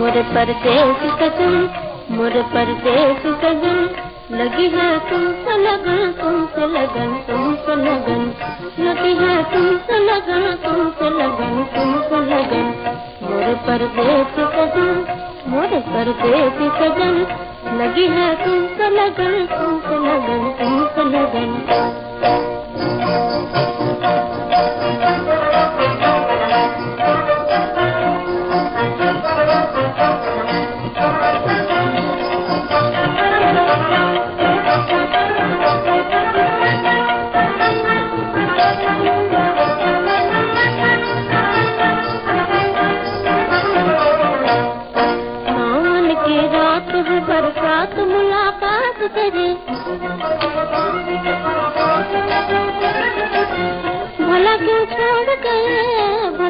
परदेश सजन मोर परदेश सजन लगी है तुमसे लगन तुमसे लगन तुमसे लगन। लगी है तुमसे लगन तुमसे लगन तुमसे लगन। मोर परदेश सजन मोर परदेश सजन लगी है तुमसे लगन तुमसे लगन तुमसे लगन। भला क्यों छोड़ गए?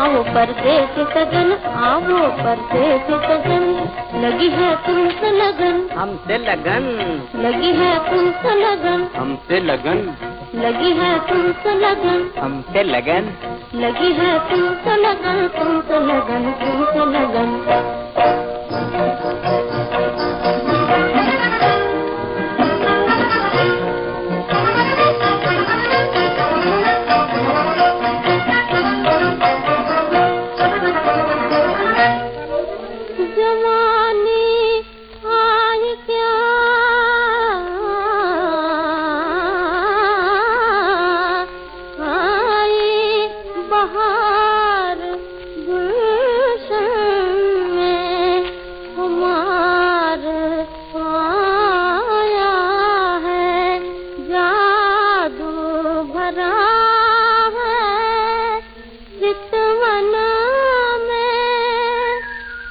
आओ परदेश सजन आओ परदेश सजन। लगी है तुमसे लगन। हमसे लगन। लगी है तुमसे लगन। हमसे लगन। लगी है तुमसे लगन। हमसे लगन। लगी है तुमसे लगन तुमसे लगन तुमसे लगन।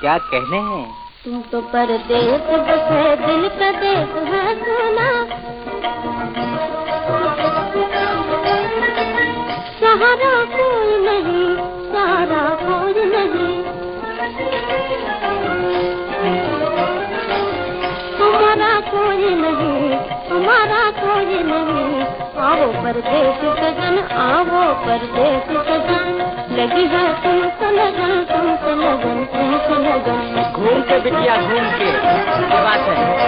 क्या कहने हैं? तुम तो परदेश बसे दिल का देख है सुना। सहारा कोई नहीं सारा कोई आओ परदेश सजन, आओ परदेश सजन। लगी है तुम लगन तुम लगन तुम लगन। घूम के बिटिया घूम के बात है?